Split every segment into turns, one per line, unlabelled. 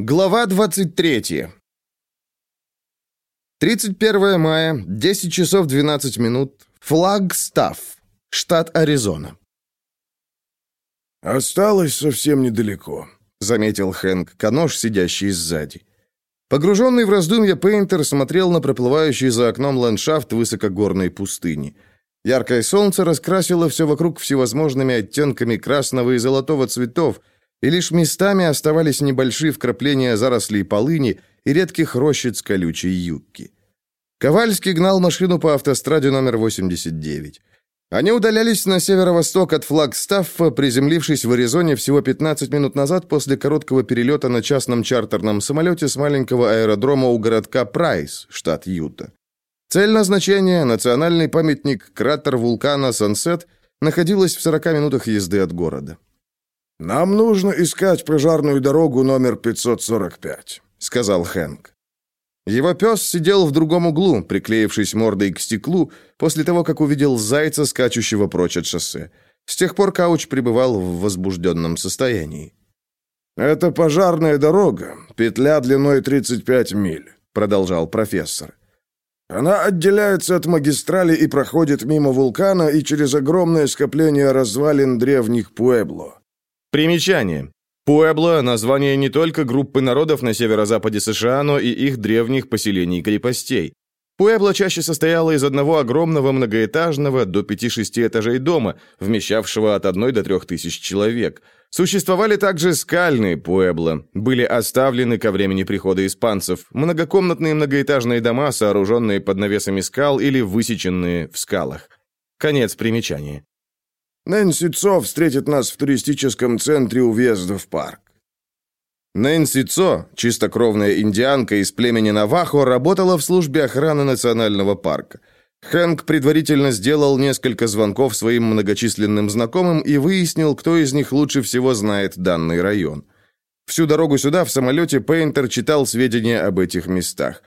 Глава 23. 31 мая, 10 часов 12 минут. Флагстаф, штат Аризона.
«Осталось совсем недалеко», — заметил Хэнк Канош, сидящий сзади.
Погруженный в раздумья, Пейнтер смотрел на проплывающий за окном ландшафт высокогорной пустыни. Яркое солнце раскрасило все вокруг всевозможными оттенками красного и золотого цветов — и лишь местами оставались небольшие вкрапления зарослей полыни и редких рощиц колючей юбки. Ковальский гнал машину по автостраде номер 89. Они удалялись на северо-восток от Флагстаффа, приземлившись в Аризоне всего 15 минут назад после короткого перелета на частном чартерном самолете с маленького аэродрома у городка Прайс, штат Юта. Цель назначения – национальный памятник кратер вулкана Сансет – находилась в 40 минутах езды от города.
«Нам нужно искать пожарную дорогу номер 545», — сказал Хэнк.
Его пес сидел в другом углу, приклеившись мордой к стеклу, после того, как увидел зайца, скачущего прочь от шоссе. С тех пор Кауч пребывал в возбужденном состоянии.
«Это пожарная дорога, петля длиной 35 миль», — продолжал профессор. «Она отделяется от магистрали и проходит мимо вулкана и через огромное скопление развалин древних Пуэбло.
Примечание. Пуэбло – название не только группы народов на северо-западе США, но и их древних поселений и крепостей. Пуэбло чаще состояло из одного огромного многоэтажного до 5-6 этажей дома, вмещавшего от 1 до 3 тысяч человек. Существовали также скальные Пуэбло, были оставлены ко времени прихода испанцев, многокомнатные многоэтажные дома, сооруженные под навесами скал или высеченные в скалах. Конец примечания.
Нэнси Цо встретит нас в туристическом центре у въезда в парк.
Нэнси Цо, чистокровная индианка из племени Навахо, работала в службе охраны национального парка. Хэнк предварительно сделал несколько звонков своим многочисленным знакомым и выяснил, кто из них лучше всего знает данный район. Всю дорогу сюда в самолете Пейнтер читал сведения об этих местах.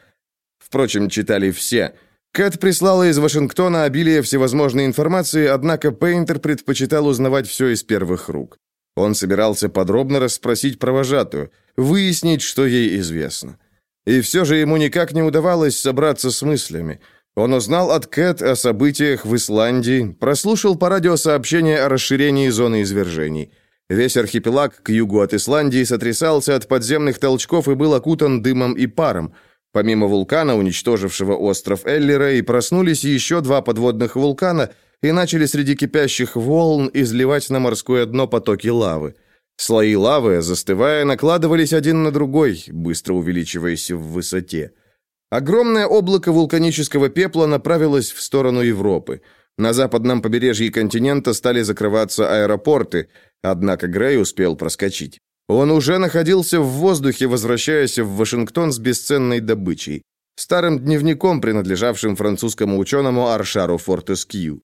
Впрочем, читали все – Кэт прислала из Вашингтона обилие всевозможной информации, однако Пейнтер предпочитал узнавать все из первых рук. Он собирался подробно расспросить провожатую, выяснить, что ей известно. И все же ему никак не удавалось собраться с мыслями. Он узнал от Кэт о событиях в Исландии, прослушал по радио сообщения о расширении зоны извержений. Весь архипелаг к югу от Исландии сотрясался от подземных толчков и был окутан дымом и паром – Помимо вулкана, уничтожившего остров Эллера, и проснулись еще два подводных вулкана и начали среди кипящих волн изливать на морское дно потоки лавы. Слои лавы, застывая, накладывались один на другой, быстро увеличиваясь в высоте. Огромное облако вулканического пепла направилось в сторону Европы. На западном побережье континента стали закрываться аэропорты, однако Грей успел проскочить. Он уже находился в воздухе, возвращаясь в Вашингтон с бесценной добычей, старым дневником, принадлежавшим французскому ученому Аршару Фортескью.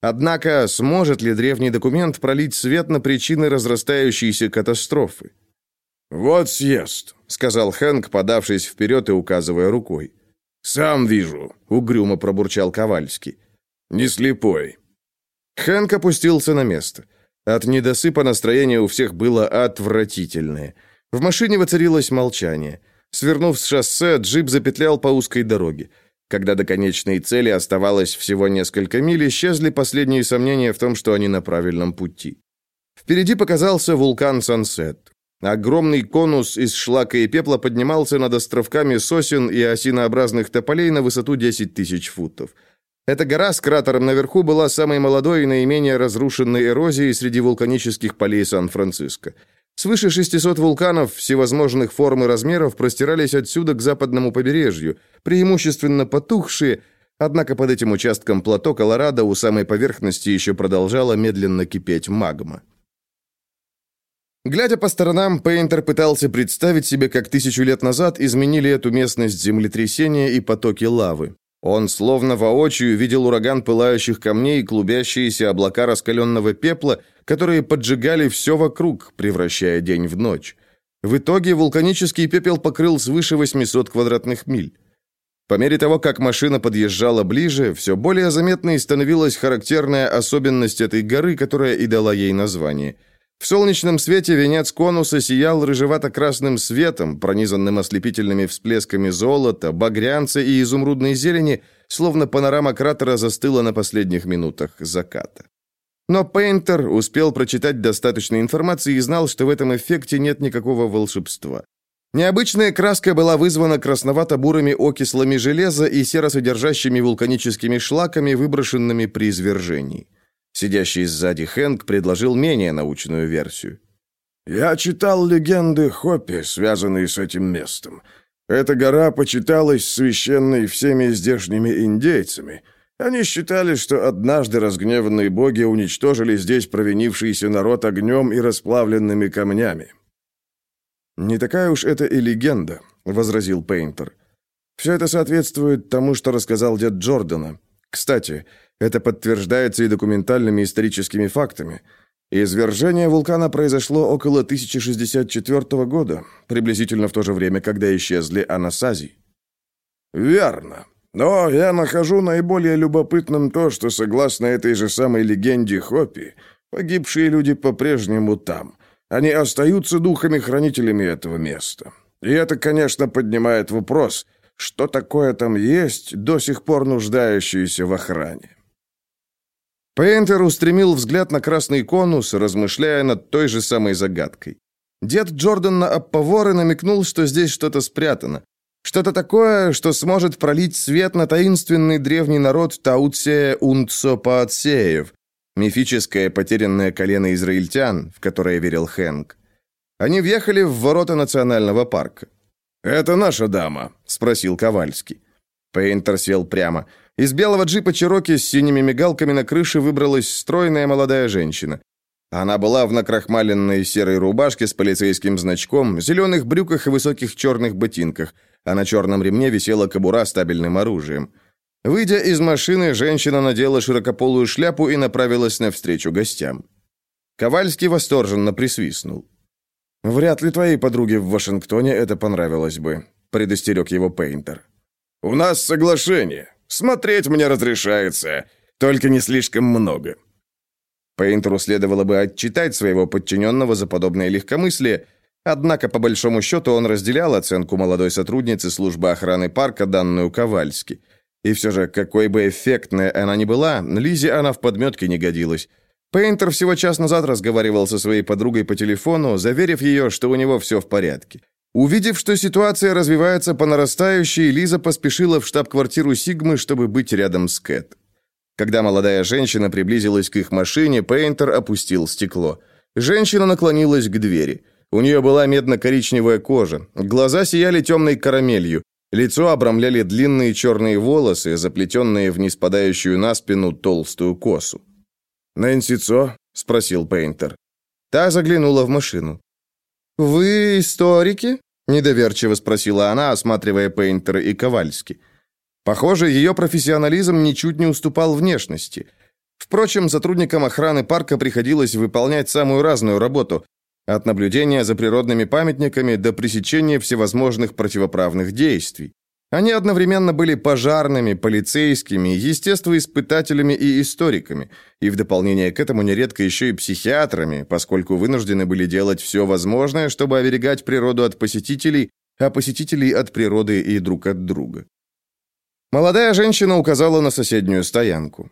Однако, сможет ли древний документ пролить свет на причины разрастающейся катастрофы?
«Вот съезд», — сказал Хэнк, подавшись вперед и указывая рукой. «Сам вижу», — угрюмо пробурчал Ковальский. «Не слепой».
Хэнк опустился на место. От недосыпа настроение у всех было отвратительное. В машине воцарилось молчание. Свернув с шоссе, джип запетлял по узкой дороге. Когда до конечной цели оставалось всего несколько миль, исчезли последние сомнения в том, что они на правильном пути. Впереди показался вулкан Сансет. Огромный конус из шлака и пепла поднимался над островками сосен и осинообразных тополей на высоту 10 тысяч футов. Эта гора с кратером наверху была самой молодой и наименее разрушенной эрозией среди вулканических полей Сан-Франциско. Свыше 600 вулканов всевозможных форм и размеров простирались отсюда к западному побережью, преимущественно потухшие, однако под этим участком плато Колорадо у самой поверхности еще продолжала медленно кипеть магма. Глядя по сторонам, Пейнтер пытался представить себе, как тысячу лет назад изменили эту местность землетрясения и потоки лавы. Он словно воочию видел ураган пылающих камней и клубящиеся облака раскаленного пепла, которые поджигали все вокруг, превращая день в ночь. В итоге вулканический пепел покрыл свыше 800 квадратных миль. По мере того, как машина подъезжала ближе, все более заметной становилась характерная особенность этой горы, которая и дала ей название. В солнечном свете венец конуса сиял рыжевато-красным светом, пронизанным ослепительными всплесками золота, багрянца и изумрудной зелени, словно панорама кратера застыла на последних минутах заката. Но Пейнтер успел прочитать достаточно информации и знал, что в этом эффекте нет никакого волшебства. Необычная краска была вызвана красновато-бурыми окислами железа и серосодержащими вулканическими шлаками, выброшенными при извержении. Сидящий сзади Хэнк предложил менее научную версию.
«Я читал легенды Хоппи, связанные с этим местом. Эта гора почиталась священной всеми здешними индейцами. Они считали, что однажды разгневанные боги уничтожили здесь провинившийся народ огнем и расплавленными камнями».
«Не такая уж это и легенда», — возразил Пейнтер. «Все это соответствует тому, что рассказал дед Джордана. Кстати, это подтверждается и документальными историческими фактами. Извержение вулкана произошло около 1064 года, приблизительно в то же время, когда исчезли Анасази.
Верно. Но я нахожу наиболее любопытным то, что, согласно этой же самой легенде Хопи, погибшие люди по-прежнему там. Они остаются духами-хранителями этого места. И это, конечно, поднимает вопрос, что такое там есть, до сих пор нуждающееся в охране.
Пейнтер устремил взгляд на красный конус, размышляя над той же самой загадкой. Дед Джордан на Аппаворы намекнул, что здесь что-то спрятано. Что-то такое, что сможет пролить свет на таинственный древний народ Таутсея Унтсопаатсеев, мифическое потерянное колено израильтян, в которое верил Хэнк. Они въехали в ворота национального парка.
«Это наша дама?» – спросил Ковальский.
Пейнтер сел прямо – из белого джипа Чироки с синими мигалками на крыше выбралась стройная молодая женщина. Она была в накрахмаленной серой рубашке с полицейским значком, зеленых брюках и высоких черных ботинках, а на черном ремне висела кобура с стабильным оружием. Выйдя из машины, женщина надела широкополую шляпу и направилась навстречу гостям. Ковальский восторженно присвистнул. «Вряд ли твоей подруге в Вашингтоне это понравилось бы», — предостерег его Пейнтер.
«У нас соглашение. Смотреть мне разрешается, только не слишком много».
Пейнтеру следовало бы отчитать своего подчиненного за подобное легкомыслие, однако, по большому счету, он разделял оценку молодой сотрудницы службы охраны парка, данную Ковальски. И все же, какой бы эффектная она ни была, Лизе она в подметке не годилась. Пейнтер всего час назад разговаривал со своей подругой по телефону, заверив ее, что у него все в порядке. Увидев, что ситуация развивается по нарастающей, Лиза поспешила в штаб-квартиру Сигмы, чтобы быть рядом с Кэт. Когда молодая женщина приблизилась к их машине, Пейнтер опустил стекло. Женщина наклонилась к двери. У нее была медно-коричневая кожа, глаза сияли темной карамелью, лицо обрамляли длинные черные волосы, заплетенные в неспадающую на спину толстую косу.
«Нэнси Цо?» – спросил Пейнтер.
Та заглянула в машину. «Вы историки?» – недоверчиво спросила она, осматривая Пейнтера и Ковальски. Похоже, ее профессионализм ничуть не уступал внешности. Впрочем, сотрудникам охраны парка приходилось выполнять самую разную работу, от наблюдения за природными памятниками до пресечения всевозможных противоправных действий. Они одновременно были пожарными, полицейскими, естествоиспытателями и историками, и в дополнение к этому нередко еще и психиатрами, поскольку вынуждены были делать все возможное, чтобы оберегать природу от посетителей, а посетителей от природы и друг от друга. Молодая женщина указала на соседнюю стоянку.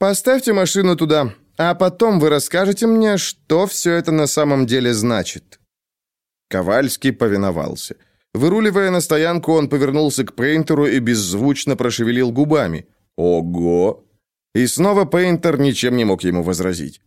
«Поставьте машину туда, а потом вы расскажете мне, что все это на самом деле значит». Ковальский повиновался – Выруливая на стоянку, он повернулся к Пейнтеру и беззвучно прошевелил губами. «Ого!» И снова Пейнтер ничем не мог ему возразить.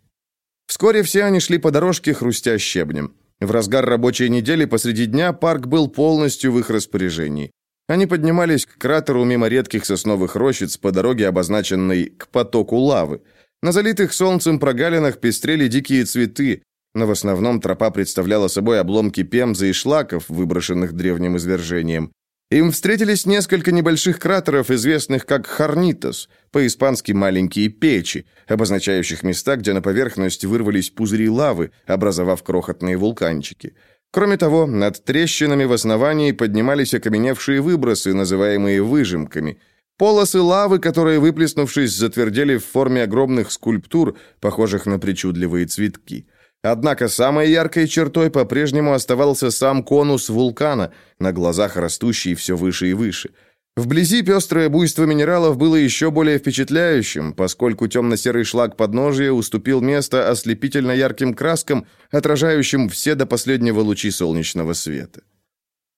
Вскоре все они шли по дорожке, хрустя щебнем. В разгар рабочей недели посреди дня парк был полностью в их распоряжении. Они поднимались к кратеру мимо редких сосновых рощиц по дороге, обозначенной к потоку лавы. На залитых солнцем прогалинах пестрели дикие цветы, но в основном тропа представляла собой обломки пемзы и шлаков, выброшенных древним извержением. Им встретились несколько небольших кратеров, известных как Харнитос, по-испански «маленькие печи», обозначающих места, где на поверхность вырвались пузыри лавы, образовав крохотные вулканчики. Кроме того, над трещинами в основании поднимались окаменевшие выбросы, называемые выжимками – Полосы лавы, которые, выплеснувшись, затвердели в форме огромных скульптур, похожих на причудливые цветки. Однако самой яркой чертой по-прежнему оставался сам конус вулкана, на глазах растущий все выше и выше. Вблизи пестрое буйство минералов было еще более впечатляющим, поскольку темно-серый шлак подножия уступил место ослепительно ярким краскам, отражающим все до последнего лучи солнечного света.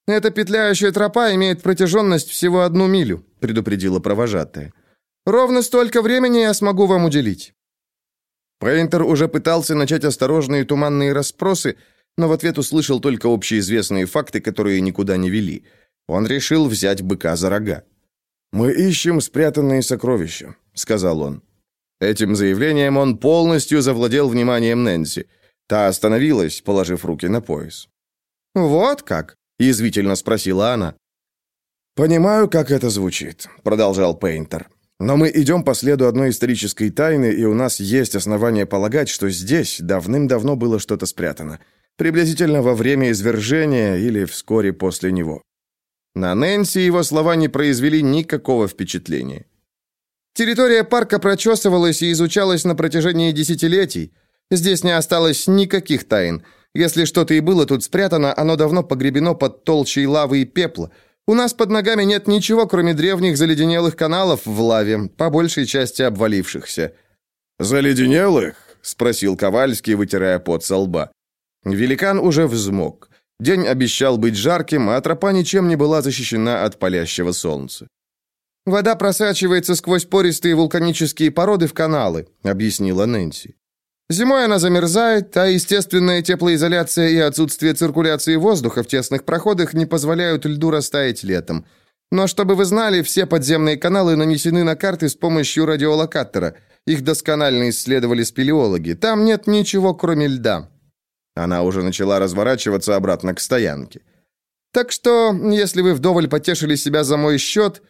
«Эта петляющая тропа имеет протяженность всего одну милю», — предупредила провожатая. «Ровно столько времени я смогу вам уделить».
Пейнтер уже пытался начать осторожные туманные расспросы, но в ответ услышал только общеизвестные факты, которые никуда не вели. Он решил взять быка за рога.
«Мы ищем спрятанные сокровища», — сказал он.
Этим заявлением он полностью завладел вниманием Нэнси. Та остановилась, положив руки на пояс.
«Вот как?»
— язвительно спросила она.
«Понимаю, как это звучит», — продолжал Пейнтер. Но мы идем по следу одной исторической тайны, и у нас есть основания полагать, что здесь давным-давно было что-то спрятано. Приблизительно во время извержения или вскоре после него.
На Нэнси его слова не произвели никакого впечатления.
Территория парка прочесывалась и изучалась на протяжении десятилетий. Здесь не осталось никаких тайн. Если что-то и было тут спрятано, оно давно погребено под толщей лавы и пепла – у нас под ногами нет ничего, кроме древних заледенелых каналов в лаве, по большей части обвалившихся».
«Заледенелых?» — спросил Ковальский, вытирая пот со лба. Великан уже взмок. День обещал быть жарким, а тропа ничем не была защищена от палящего солнца.
«Вода просачивается сквозь пористые вулканические породы в каналы», — объяснила Нэнси. Зимой она замерзает, а естественная теплоизоляция и отсутствие циркуляции воздуха в тесных проходах не позволяют льду растаять летом. Но чтобы вы знали, все подземные каналы нанесены на карты с помощью радиолокатора. Их досконально исследовали спелеологи. Там нет ничего, кроме льда.
Она уже начала разворачиваться обратно к стоянке.
Так что, если вы вдоволь потешили себя за мой счет...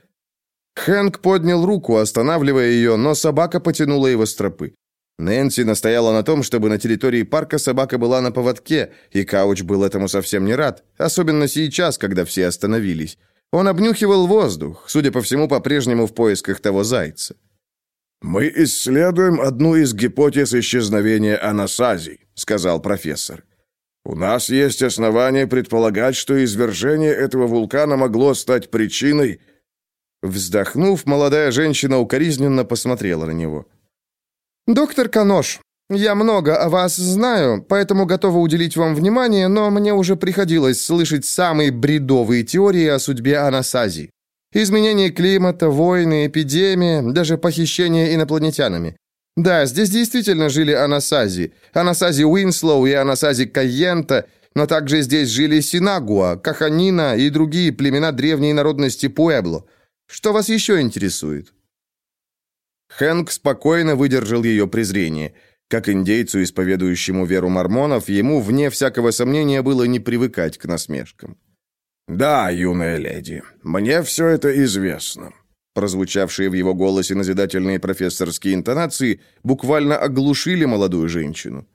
Хэнк поднял руку, останавливая ее, но собака потянула его с тропы. Нэнси настояла на том, чтобы на территории парка собака была на поводке, и Кауч был этому совсем не рад, особенно сейчас, когда все остановились. Он обнюхивал воздух, судя по всему, по-прежнему в поисках того зайца.
«Мы исследуем одну из гипотез исчезновения анасазий», — сказал профессор. «У нас есть основания предполагать, что извержение этого вулкана могло стать причиной...»
Вздохнув, молодая женщина укоризненно посмотрела на него.
«Доктор Канош, я много о вас знаю, поэтому готова уделить вам внимание, но мне уже приходилось слышать самые бредовые теории о судьбе Анасази. Изменение климата, войны, эпидемии, даже похищение инопланетянами. Да, здесь действительно жили Анасази, Анасази Уинслоу и Анасази Кайента, но также здесь жили Синагуа, Кохонина и другие племена древней народности Пуэбло. Что вас еще интересует?»
Хэнк спокойно выдержал ее презрение. Как индейцу, исповедующему веру мормонов, ему, вне всякого сомнения, было не привыкать к насмешкам.
«Да, юная леди, мне все это известно».
Прозвучавшие в его голосе назидательные профессорские интонации буквально оглушили молодую женщину.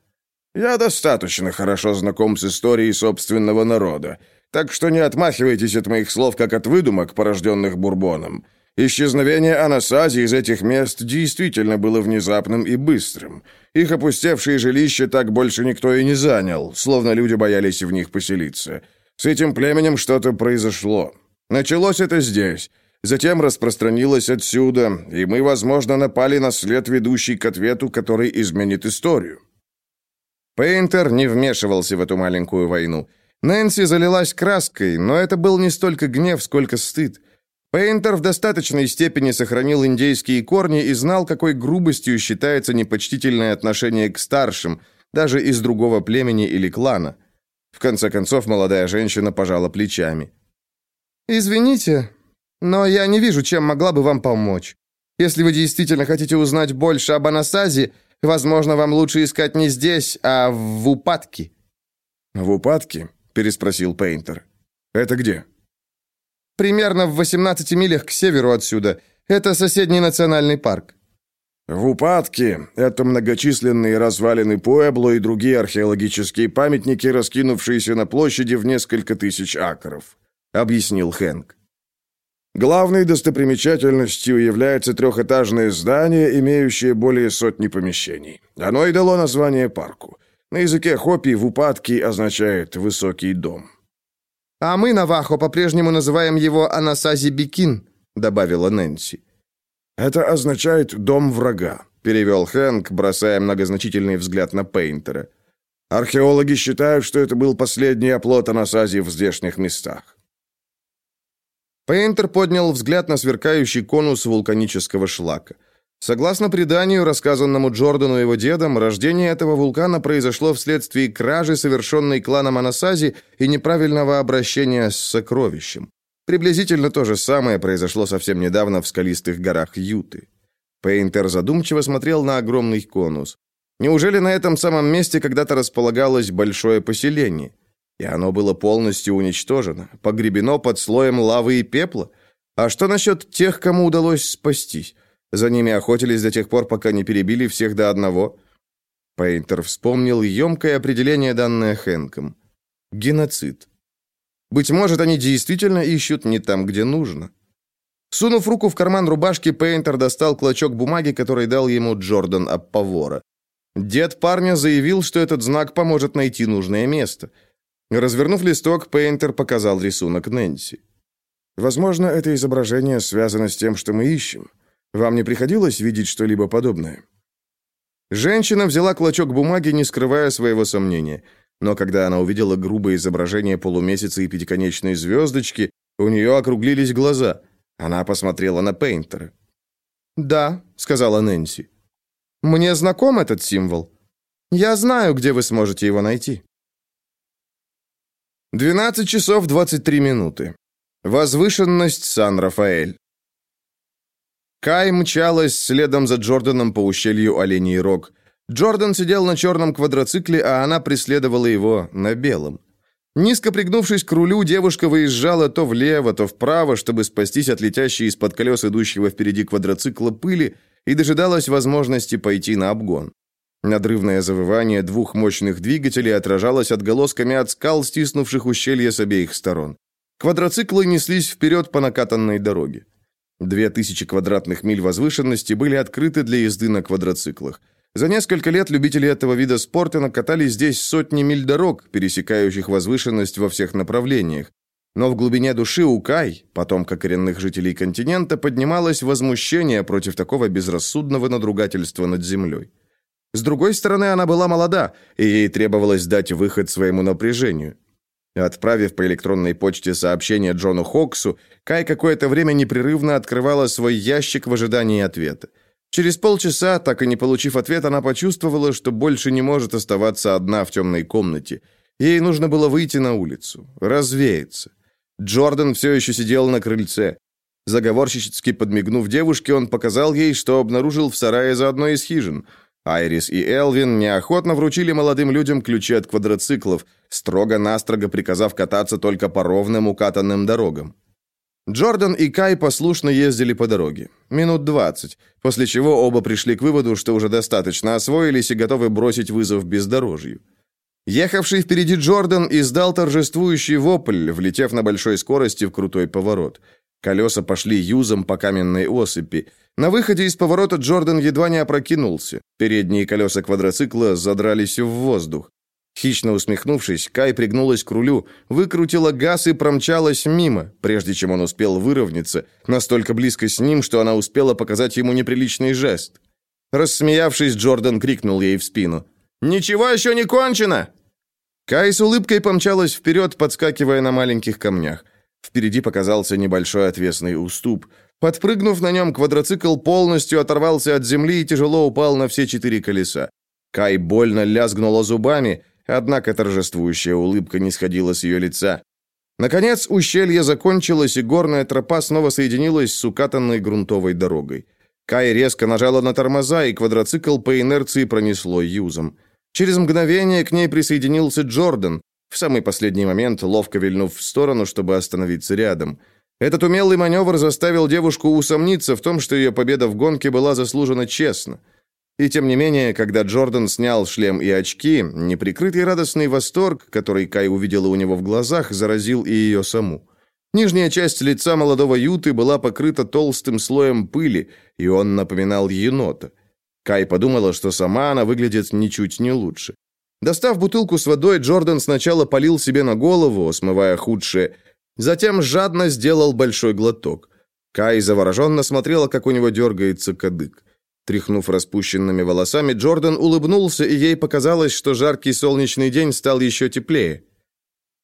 «Я достаточно хорошо знаком с историей собственного народа, так что не отмахивайтесь от моих слов, как от выдумок, порожденных Бурбоном. Исчезновение Анасази из этих мест действительно было внезапным и быстрым. Их опустевшие жилища так больше никто и не занял, словно люди боялись в них поселиться. С этим племенем что-то произошло. Началось это здесь, затем распространилось отсюда, и мы, возможно, напали на след, ведущий к ответу, который изменит историю.
Пейнтер не вмешивался в эту маленькую войну. Нэнси залилась краской, но это был не столько гнев, сколько стыд. Пейнтер в достаточной степени сохранил индейские корни и знал, какой грубостью считается непочтительное отношение к старшим, даже из другого племени или клана. В конце концов, молодая женщина пожала плечами.
«Извините, но я не вижу, чем могла бы вам помочь. Если вы действительно хотите узнать больше об Анасазе, возможно, вам лучше искать не здесь, а в Упадке».
«В Упадке?» – переспросил Пейнтер. «Это где?»
Примерно в 18 милях к северу отсюда. Это соседний национальный парк.
В упадке это многочисленные развалины Пуэбло и другие археологические памятники, раскинувшиеся на площади в несколько тысяч акров, объяснил Хэнк. Главной достопримечательностью является трехэтажное здание, имеющее более сотни помещений. Оно и дало название парку. На языке хопи в упадке означает «высокий дом».
«А мы на Вахо по-прежнему называем его Анасази Бикин», — добавила Нэнси.
«Это означает «дом врага», —
перевел Хэнк, бросая многозначительный взгляд на Пейнтера.
«Археологи считают, что это был последний оплот Анасази в здешних местах».
Пейнтер поднял взгляд на сверкающий конус вулканического шлака. Согласно преданию, рассказанному Джордану его дедом, рождение этого вулкана произошло вследствие кражи, совершенной кланом Анасази, и неправильного обращения с сокровищем. Приблизительно то же самое произошло совсем недавно в скалистых горах Юты. Пейнтер задумчиво смотрел на огромный конус. Неужели на этом самом месте когда-то располагалось большое поселение? И оно было полностью уничтожено, погребено под слоем лавы и пепла? А что насчет тех, кому удалось спастись? За ними охотились до тех пор, пока не перебили всех до одного. Пейнтер вспомнил емкое определение, данное Хэнком. Геноцид. Быть может, они действительно ищут не там, где нужно. Сунув руку в карман рубашки, Пейнтер достал клочок бумаги, который дал ему Джордан Аппавора. Дед парня заявил, что этот знак поможет найти нужное место. Развернув листок, Пейнтер показал рисунок Нэнси.
«Возможно, это изображение связано с тем, что мы ищем. Вам не приходилось видеть что-либо подобное?»
Женщина взяла клочок бумаги, не скрывая своего сомнения. Но когда она увидела грубое изображение полумесяца и пятиконечной звездочки, у нее округлились глаза. Она посмотрела на Пейнтера. «Да», — сказала Нэнси. «Мне знаком этот символ. Я знаю, где вы сможете его найти». 12 часов 23 минуты. Возвышенность Сан-Рафаэль. Кай мчалась следом за Джорданом по ущелью Оленей Рог. Джордан сидел на черном квадроцикле, а она преследовала его на белом. Низко пригнувшись к рулю, девушка выезжала то влево, то вправо, чтобы спастись от летящей из-под колес идущего впереди квадроцикла пыли, и дожидалась возможности пойти на обгон. Надрывное завывание двух мощных двигателей отражалось отголосками от скал, стиснувших ущелье с обеих сторон. Квадроциклы неслись вперед по накатанной дороге. Две тысячи квадратных миль возвышенности были открыты для езды на квадроциклах. За несколько лет любители этого вида спорта накатали здесь сотни миль дорог, пересекающих возвышенность во всех направлениях. Но в глубине души у Кай, потомка коренных жителей континента, поднималось возмущение против такого безрассудного надругательства над землей. С другой стороны, она была молода, и ей требовалось дать выход своему напряжению. Отправив по электронной почте сообщение Джону Хоксу, Кай какое-то время непрерывно открывала свой ящик в ожидании ответа. Через полчаса, так и не получив ответ, она почувствовала, что больше не может оставаться одна в темной комнате. Ей нужно было выйти на улицу, развеяться. Джордан все еще сидел на крыльце. Заговорщически подмигнув девушке, он показал ей, что обнаружил в сарае за одной из хижин – Айрис и Элвин неохотно вручили молодым людям ключи от квадроциклов, строго-настрого приказав кататься только по ровным укатанным дорогам. Джордан и Кай послушно ездили по дороге. Минут двадцать, после чего оба пришли к выводу, что уже достаточно освоились и готовы бросить вызов бездорожью. Ехавший впереди Джордан издал торжествующий вопль, влетев на большой скорости в крутой поворот. Колеса пошли юзом по каменной осыпи. На выходе из поворота Джордан едва не опрокинулся. Передние колеса квадроцикла задрались в воздух. Хищно усмехнувшись, Кай пригнулась к рулю, выкрутила газ и промчалась мимо, прежде чем он успел выровняться, настолько близко с ним, что она успела показать ему неприличный жест. Рассмеявшись, Джордан крикнул ей в спину. «Ничего еще не кончено!» Кай с улыбкой помчалась вперед, подскакивая на маленьких камнях. Впереди показался небольшой отвесный уступ. Подпрыгнув на нем, квадроцикл полностью оторвался от земли и тяжело упал на все четыре колеса. Кай больно лязгнула зубами, однако торжествующая улыбка не сходила с ее лица. Наконец, ущелье закончилось, и горная тропа снова соединилась с укатанной грунтовой дорогой. Кай резко нажала на тормоза, и квадроцикл по инерции пронесло юзом. Через мгновение к ней присоединился Джордан, в самый последний момент ловко вильнув в сторону, чтобы остановиться рядом. Этот умелый маневр заставил девушку усомниться в том, что ее победа в гонке была заслужена честно. И тем не менее, когда Джордан снял шлем и очки, неприкрытый радостный восторг, который Кай увидела у него в глазах, заразил и ее саму. Нижняя часть лица молодого Юты была покрыта толстым слоем пыли, и он напоминал енота. Кай подумала, что сама она выглядит ничуть не лучше. Достав бутылку с водой, Джордан сначала полил себе на голову, смывая худшее, затем жадно сделал большой глоток. Кай завороженно смотрела, как у него дергается кадык. Тряхнув распущенными волосами, Джордан улыбнулся, и ей показалось, что жаркий солнечный день стал еще теплее.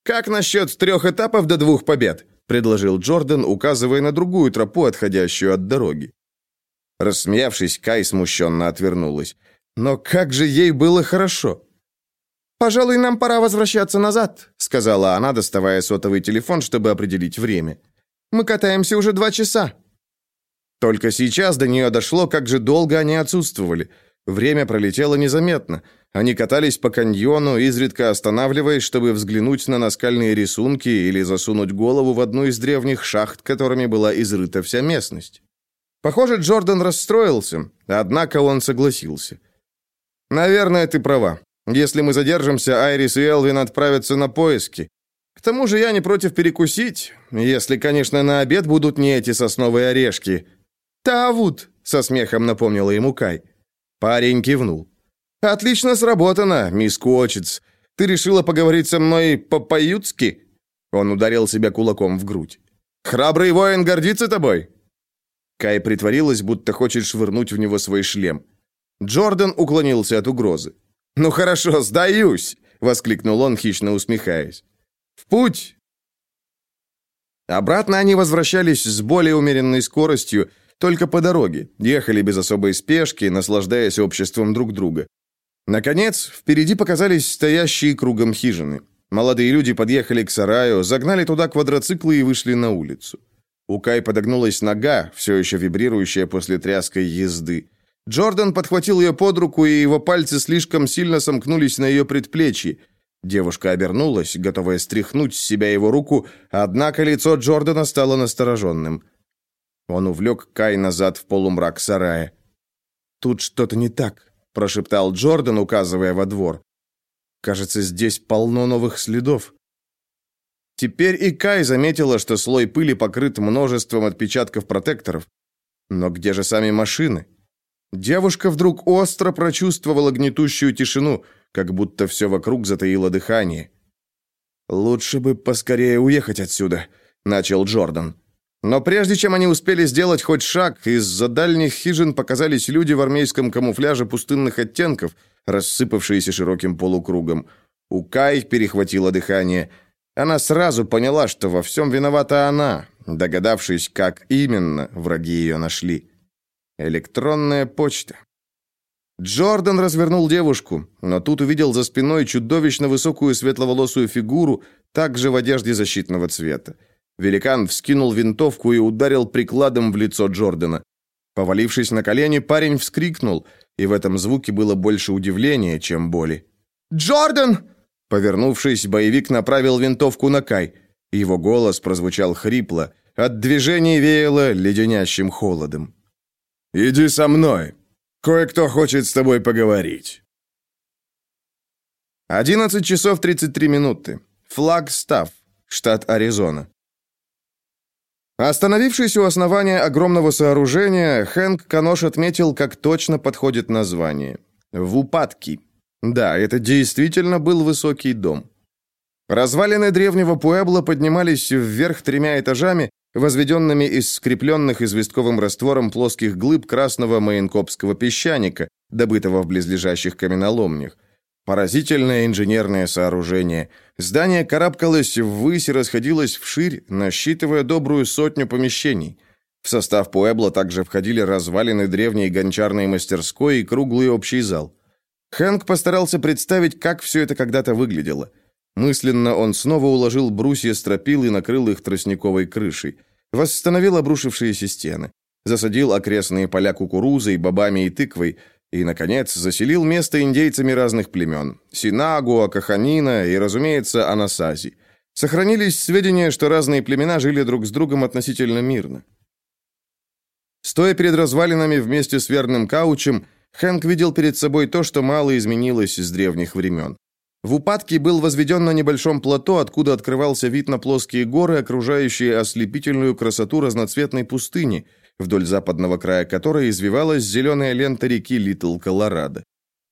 «Как насчет трех этапов до двух побед?» – предложил Джордан, указывая на другую тропу, отходящую от дороги. Рассмеявшись, Кай смущенно отвернулась. Но как же ей было хорошо! «Пожалуй, нам пора возвращаться назад», — сказала она, доставая сотовый телефон, чтобы определить время. «Мы катаемся уже два часа». Только сейчас до нее дошло, как же долго они отсутствовали. Время пролетело незаметно. Они катались по каньону, изредка останавливаясь, чтобы взглянуть на наскальные рисунки или засунуть голову в одну из древних шахт, которыми была изрыта вся местность. Похоже, Джордан расстроился, однако он согласился. «Наверное, ты права. Если мы задержимся, Айрис и Элвин отправятся на поиски. К тому же я не против перекусить, если, конечно, на обед будут не эти сосновые орешки». «Тавут», — со смехом напомнила ему Кай. Парень кивнул. «Отлично сработано, мисс Куочец. Ты решила поговорить со мной по-паютски?» Он ударил себя кулаком в грудь. «Храбрый воин гордится тобой?» Кай притворилась, будто хочет швырнуть в него свой шлем. Джордан уклонился от угрозы. «Ну хорошо, сдаюсь!» — воскликнул он, хищно усмехаясь. «В путь!» Обратно они возвращались с более умеренной скоростью, только по дороге, ехали без особой спешки, наслаждаясь обществом друг друга. Наконец, впереди показались стоящие кругом хижины. Молодые люди подъехали к сараю, загнали туда квадроциклы и вышли на улицу. У Кай подогнулась нога, все еще вибрирующая после тряской езды. Джордан подхватил ее под руку, и его пальцы слишком сильно сомкнулись на ее предплечье. Девушка обернулась, готовая стряхнуть с себя его руку, однако лицо Джордана стало настороженным. Он увлек Кай назад в полумрак сарая. «Тут что-то не так», прошептал Джордан, указывая во двор. Кажется, здесь полно новых следов. Теперь и Кай заметила, что слой пыли покрыт множеством отпечатков протекторов. Но где же сами машины? Девушка вдруг остро прочувствовала гнетущую тишину, как будто все вокруг затаило дыхание. «Лучше бы поскорее уехать отсюда», — начал Джордан. Но прежде чем они успели сделать хоть шаг, из-за дальних хижин показались люди в армейском камуфляже пустынных оттенков, рассыпавшиеся широким полукругом. У Кай перехватило дыхание. Она сразу поняла, что во всем виновата она, догадавшись, как именно враги ее нашли. Электронная почта. Джордан развернул девушку, но тут увидел за спиной чудовищно высокую светловолосую фигуру, также в одежде защитного цвета. Великан вскинул винтовку и ударил прикладом в лицо Джордана. Повалившись на колени, парень вскрикнул, и в этом звуке было больше удивления, чем боли. «Джордан!» Повернувшись, боевик направил винтовку на Кай. Его голос прозвучал хрипло, от движения веяло леденящим холодом. «Иди со мной. Кое-кто хочет с тобой поговорить». 11 часов 33 минуты. Флагстав, штат Аризона. Остановившись у основания огромного сооружения, Хэнк Канош отметил, как точно подходит название. Вупатки. Да, это действительно был высокий дом. Развалины древнего Пуэбла поднимались вверх тремя этажами, возведенными из скрепленных известковым раствором плоских глыб красного маянкопского песчаника, добытого в близлежащих каменоломнях. Поразительное инженерное сооружение. Здание карабкалось ввысь и расходилось вширь, насчитывая добрую сотню помещений. В состав Пуэбла также входили развалины древней гончарной мастерской и круглый общий зал. Хэнк постарался представить, как все это когда-то выглядело. Мысленно он снова уложил брусья стропил и накрыл их тростниковой крышей. Восстановил обрушившиеся стены. Засадил окрестные поля кукурузой, бобами и тыквой – и, наконец, заселил место индейцами разных племен – Синагуа, Каханина и, разумеется, Анасази. Сохранились сведения, что разные племена жили друг с другом относительно мирно. Стоя перед развалинами вместе с верным Каучем, Хэнк видел перед собой то, что мало изменилось с древних времен. В упадке был возведен на небольшом плато, откуда открывался вид на плоские горы, окружающие ослепительную красоту разноцветной пустыни – вдоль западного края которой извивалась зеленая лента реки Литл Колорадо.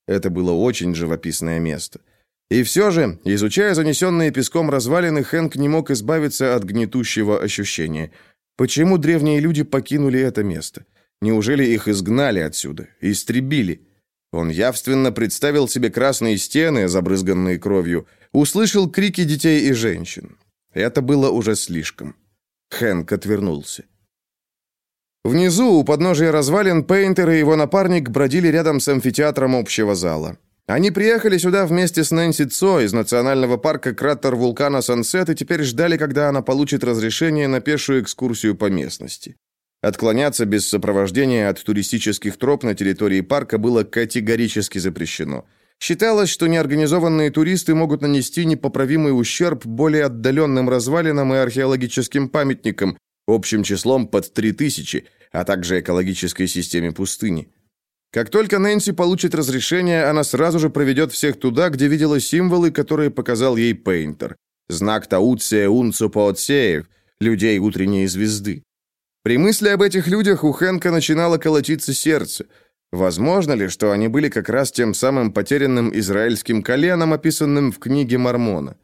Это было очень живописное место. И все же, изучая занесенные песком развалины, Хэнк не мог избавиться от гнетущего ощущения. Почему древние люди покинули это место? Неужели их изгнали отсюда? Истребили? Он явственно представил себе красные стены, забрызганные кровью, услышал крики детей и женщин. Это было уже слишком. Хэнк отвернулся. Внизу, у подножия развалин, Пейнтер и его напарник бродили рядом с амфитеатром общего зала. Они приехали сюда вместе с Нэнси Цо из национального парка кратер вулкана Сансет и теперь ждали, когда она получит разрешение на пешую экскурсию по местности. Отклоняться без сопровождения от туристических троп на территории парка было категорически запрещено. Считалось, что неорганизованные туристы могут нанести непоправимый ущерб более отдаленным развалинам и археологическим памятникам, общим числом под 3000, а также экологической системе пустыни. Как только Нэнси получит разрешение, она сразу же проведет всех туда, где видела символы, которые показал ей Пейнтер. Знак Тауция Унцу Паотсеев, людей утренней звезды. При мысли об этих людях у Хэнка начинало колотиться сердце. Возможно ли, что они были как раз тем самым потерянным израильским коленом, описанным в книге Мормона?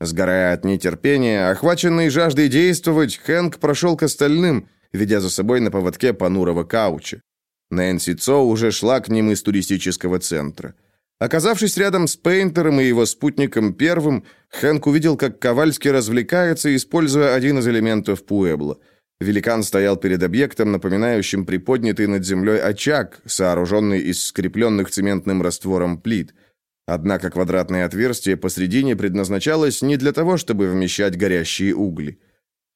Сгорая от нетерпения, охваченный жаждой действовать, Хэнк прошел к остальным, ведя за собой на поводке понурого кауча. Нэнси Цо уже шла к ним из туристического центра. Оказавшись рядом с Пейнтером и его спутником первым, Хэнк увидел, как Ковальский развлекается, используя один из элементов Пуэбло. Великан стоял перед объектом, напоминающим приподнятый над землей очаг, сооруженный из скрепленных цементным раствором плит. Однако квадратное отверстие посредине предназначалось не для того, чтобы вмещать горящие угли.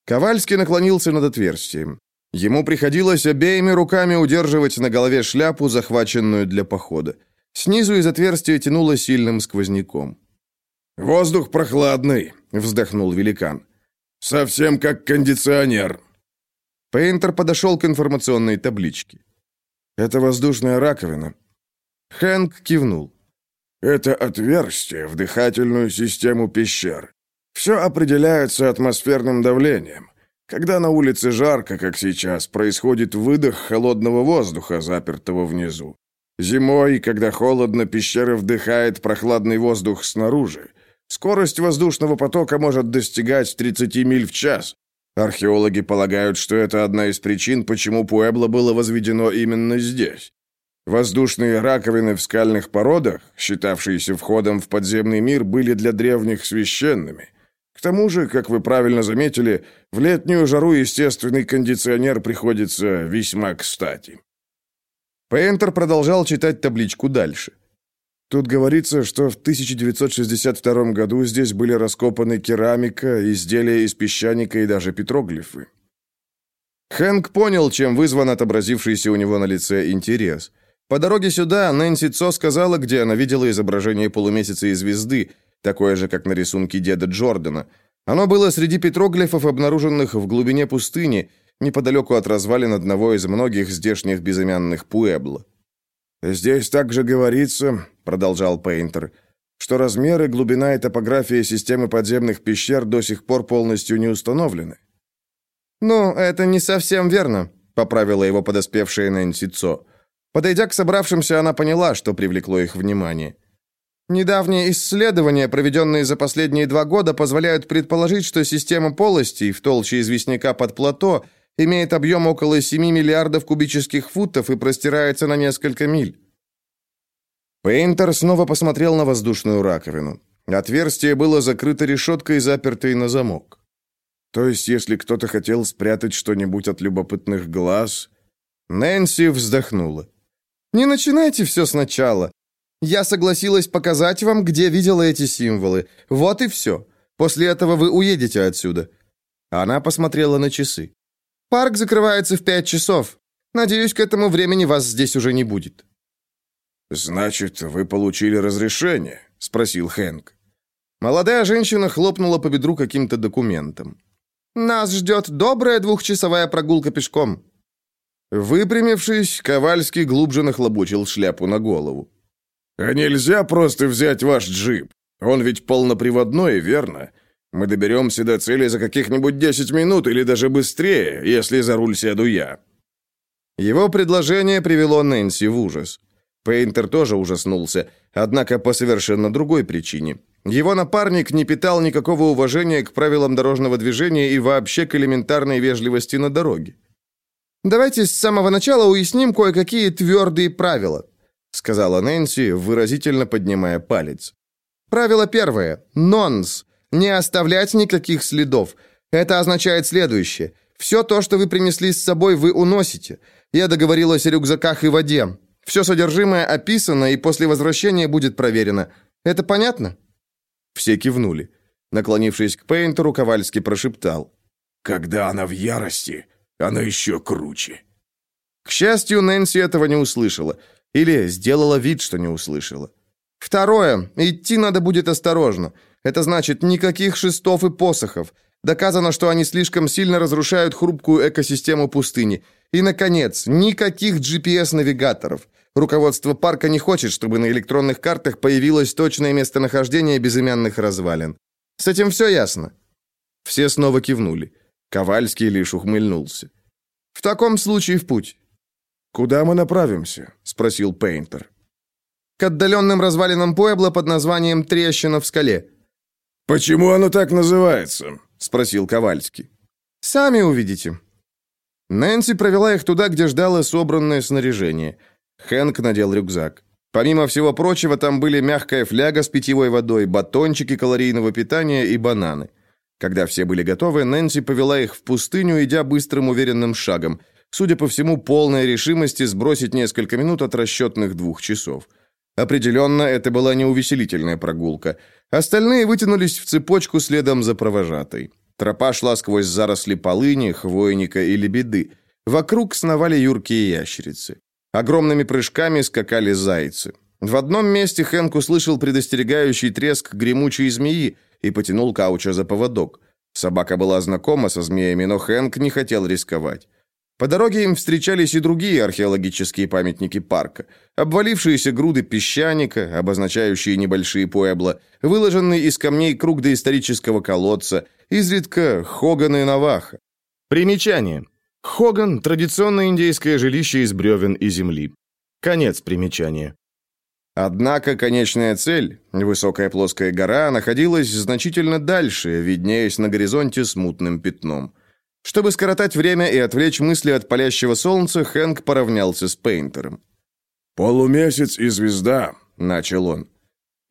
Ковальский наклонился над отверстием. Ему приходилось обеими руками удерживать на голове шляпу, захваченную для похода. Снизу из отверстия тянуло сильным сквозняком.
«Воздух прохладный», — вздохнул великан. «Совсем как кондиционер».
Пейнтер подошел к информационной табличке.
«Это воздушная раковина».
Хэнк кивнул.
«Это отверстие в дыхательную систему пещер. Все определяется атмосферным давлением. Когда на улице жарко, как сейчас, происходит выдох холодного воздуха, запертого внизу. Зимой, когда холодно, пещера вдыхает прохладный воздух снаружи. Скорость воздушного потока может достигать 30 миль в час. Археологи полагают, что это одна из причин, почему Пуэбло было возведено именно здесь. Воздушные раковины в скальных породах, считавшиеся входом в подземный мир, были для древних священными – к тому же, как вы правильно заметили, в летнюю жару естественный кондиционер приходится весьма кстати.
Пейнтер продолжал читать табличку дальше.
Тут говорится, что в 1962 году здесь были раскопаны керамика, изделия из песчаника и даже петроглифы.
Хэнк понял, чем вызван отобразившийся у него на лице интерес. По дороге сюда Нэнси Цо сказала, где она видела изображение полумесяца и звезды, такое же, как на рисунке деда Джордана. Оно было среди петроглифов, обнаруженных в глубине пустыни, неподалеку от развалин одного из многих здешних безымянных пуэбло.
«Здесь также говорится», — продолжал Пейнтер, «что размеры, глубина и топография системы подземных пещер до сих пор полностью не установлены».
«Ну, это не совсем верно», — поправила его подоспевшая Нэнси Цо. Подойдя к собравшимся, она поняла, что привлекло их внимание. Недавние исследования, проведенные за последние два года, позволяют предположить, что система полостей в толще известняка под плато имеет объем около 7 миллиардов кубических футов и простирается на несколько миль. Пейнтер снова посмотрел на воздушную раковину. Отверстие было закрыто решеткой, запертой на замок.
То есть, если кто-то хотел спрятать что-нибудь от любопытных глаз...
Нэнси вздохнула. «Не начинайте все сначала. Я согласилась показать вам, где видела эти символы. Вот и все. После этого вы уедете отсюда». Она посмотрела на часы. «Парк закрывается в пять часов. Надеюсь, к этому времени вас здесь уже не будет».
«Значит, вы получили разрешение?» — спросил Хэнк.
Молодая женщина хлопнула по бедру каким-то документом. «Нас ждет добрая двухчасовая прогулка пешком». Выпрямившись, Ковальский глубже нахлобучил шляпу на голову.
А нельзя просто взять ваш джип. Он ведь полноприводной, верно? Мы доберемся до цели за каких-нибудь 10 минут или даже быстрее, если за руль сяду я».
Его предложение привело Нэнси в ужас. Пейнтер тоже ужаснулся, однако по совершенно другой причине. Его напарник не питал никакого уважения к правилам дорожного движения и вообще к элементарной вежливости на дороге. «Давайте с самого начала уясним кое-какие твердые правила», сказала Нэнси, выразительно поднимая палец. «Правило первое. Нонс. Не оставлять никаких следов. Это означает следующее. Все то, что вы принесли с собой, вы уносите. Я договорилась о рюкзаках и воде. Все содержимое описано и после возвращения будет проверено. Это понятно?» Все кивнули. Наклонившись к Пейнтеру, Ковальский прошептал.
«Когда она в ярости, она еще круче».
К счастью, Нэнси этого не услышала. Или сделала вид, что не услышала. Второе. Идти надо будет осторожно. Это значит, никаких шестов и посохов. Доказано, что они слишком сильно разрушают хрупкую экосистему пустыни. И, наконец, никаких GPS-навигаторов. Руководство парка не хочет, чтобы на электронных картах появилось точное местонахождение безымянных развалин. С этим все ясно?» Все снова кивнули. Ковальский лишь ухмыльнулся. «В таком случае в путь».
«Куда мы направимся?» — спросил Пейнтер.
«К отдаленным развалинам Пуэбла под названием Трещина в скале».
«Почему оно так называется?» — спросил Ковальский.
«Сами увидите». Нэнси провела их туда, где ждало собранное снаряжение — Хэнк надел рюкзак. Помимо всего прочего, там были мягкая фляга с питьевой водой, батончики калорийного питания и бананы. Когда все были готовы, Нэнси повела их в пустыню, идя быстрым уверенным шагом. Судя по всему, полной решимости сбросить несколько минут от расчетных двух часов. Определенно, это была неувеселительная прогулка. Остальные вытянулись в цепочку следом за провожатой. Тропа шла сквозь заросли полыни, хвойника и лебеды. Вокруг сновали юркие ящерицы. Огромными прыжками скакали зайцы. В одном месте Хэнк услышал предостерегающий треск гремучей змеи и потянул Кауча за поводок. Собака была знакома со змеями, но Хэнк не хотел рисковать. По дороге им встречались и другие археологические памятники парка. Обвалившиеся груды песчаника, обозначающие небольшие пуэбла, выложенный из камней круг доисторического колодца, изредка Хоган и Наваха. Примечание. Хоган – традиционное индейское жилище из бревен и земли. Конец примечания. Однако конечная цель, высокая плоская гора, находилась значительно дальше, виднеясь на горизонте смутным пятном. Чтобы скоротать время и отвлечь мысли от палящего солнца, Хэнк поравнялся с Пейнтером.
«Полумесяц и звезда», — начал он.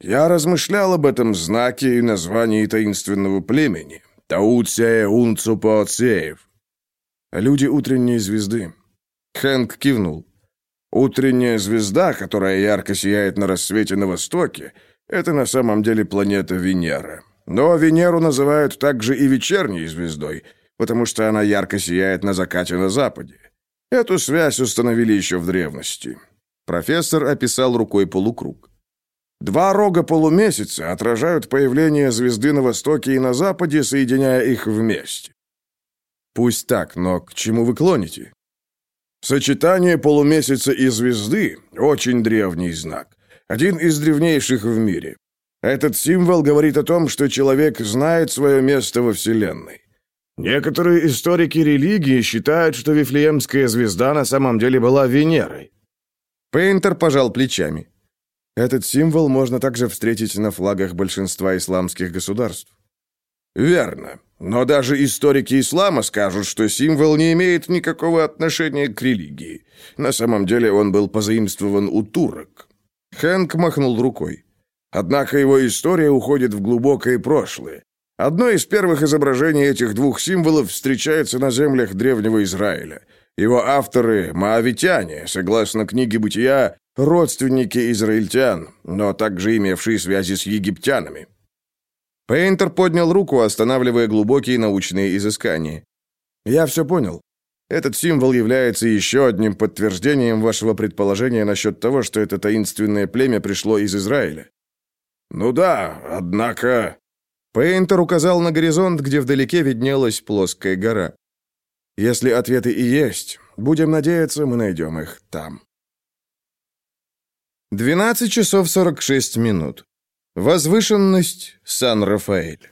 «Я размышлял об этом знаке и названии таинственного племени. Тауцея Унцупоцеев. Люди утренней звезды.
Хэнк кивнул.
Утренняя звезда, которая ярко сияет на рассвете на востоке, это на самом деле планета Венера. Но Венеру называют также и вечерней звездой, потому что она ярко сияет на закате на западе. Эту связь установили еще в древности. Профессор описал рукой полукруг. Два рога полумесяца отражают появление звезды на востоке и на западе, соединяя их вместе.
Пусть так, но к чему вы клоните?
Сочетание полумесяца и звезды – очень древний знак. Один из древнейших в мире. Этот символ говорит о том, что человек знает свое место во Вселенной. Некоторые историки религии считают, что Вифлеемская звезда на самом деле была Венерой.
Пейнтер пожал плечами.
Этот символ можно также встретить на флагах большинства исламских государств. Верно. Но даже историки ислама скажут, что символ не имеет никакого отношения к религии. На самом деле он был позаимствован у турок. Хэнк махнул рукой. Однако его история уходит в глубокое прошлое. Одно из первых изображений этих двух символов встречается на землях древнего Израиля. Его авторы – маавитяне, согласно книге «Бытия», родственники израильтян, но также имевшие связи с египтянами.
Пейнтер поднял руку, останавливая глубокие научные изыскания.
«Я все понял. Этот символ является еще одним подтверждением вашего предположения насчет того, что это таинственное племя пришло из Израиля». «Ну да, однако...»
Пейнтер указал на горизонт, где вдалеке виднелась плоская гора.
«Если ответы и есть, будем надеяться, мы найдем их там».
12 часов 46 минут. Возвышенность Сан-Рафаэль.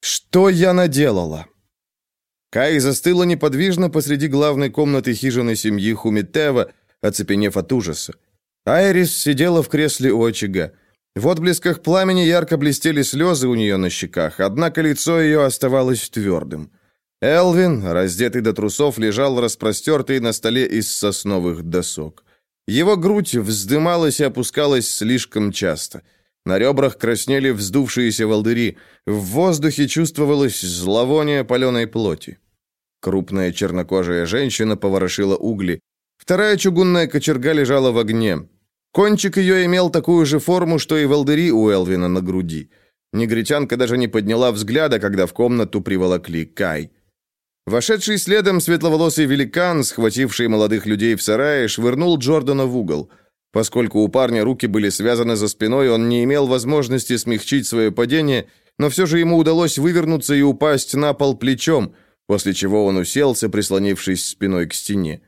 Что я наделала? Кай застыла неподвижно посреди главной комнаты хижины семьи Хумитева, оцепенев от ужаса. Айрис сидела в кресле у очага. В отблесках пламени ярко блестели слезы у нее на щеках, однако лицо ее оставалось твердым. Элвин, раздетый до трусов, лежал распростертый на столе из сосновых досок. Его грудь вздымалась и опускалась слишком часто. На ребрах краснели вздувшиеся волдыри. В воздухе чувствовалось зловоние паленой плоти. Крупная чернокожая женщина поворошила угли. Вторая чугунная кочерга лежала в огне. Кончик ее имел такую же форму, что и волдыри у Элвина на груди. Негритянка даже не подняла взгляда, когда в комнату приволокли Кай. Вошедший следом светловолосый великан, схвативший молодых людей в сарае, швырнул Джордана в угол. Поскольку у парня руки были связаны за спиной, он не имел возможности смягчить свое падение, но все же ему удалось вывернуться и упасть на пол плечом, после чего он уселся, прислонившись спиной к стене.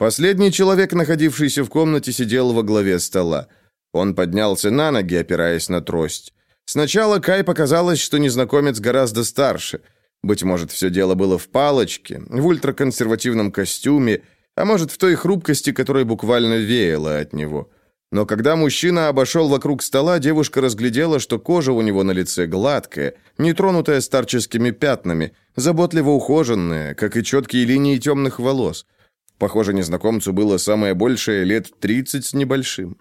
Последний человек, находившийся в комнате, сидел во главе стола. Он поднялся на ноги, опираясь на трость. Сначала Кай показалось, что незнакомец гораздо старше. Быть может, все дело было в палочке, в ультраконсервативном костюме, а может, в той хрупкости, которая буквально веяла от него. Но когда мужчина обошел вокруг стола, девушка разглядела, что кожа у него на лице гладкая, не тронутая старческими пятнами, заботливо ухоженная, как и четкие линии темных волос – Похоже, незнакомцу было самое большее лет тридцать с небольшим.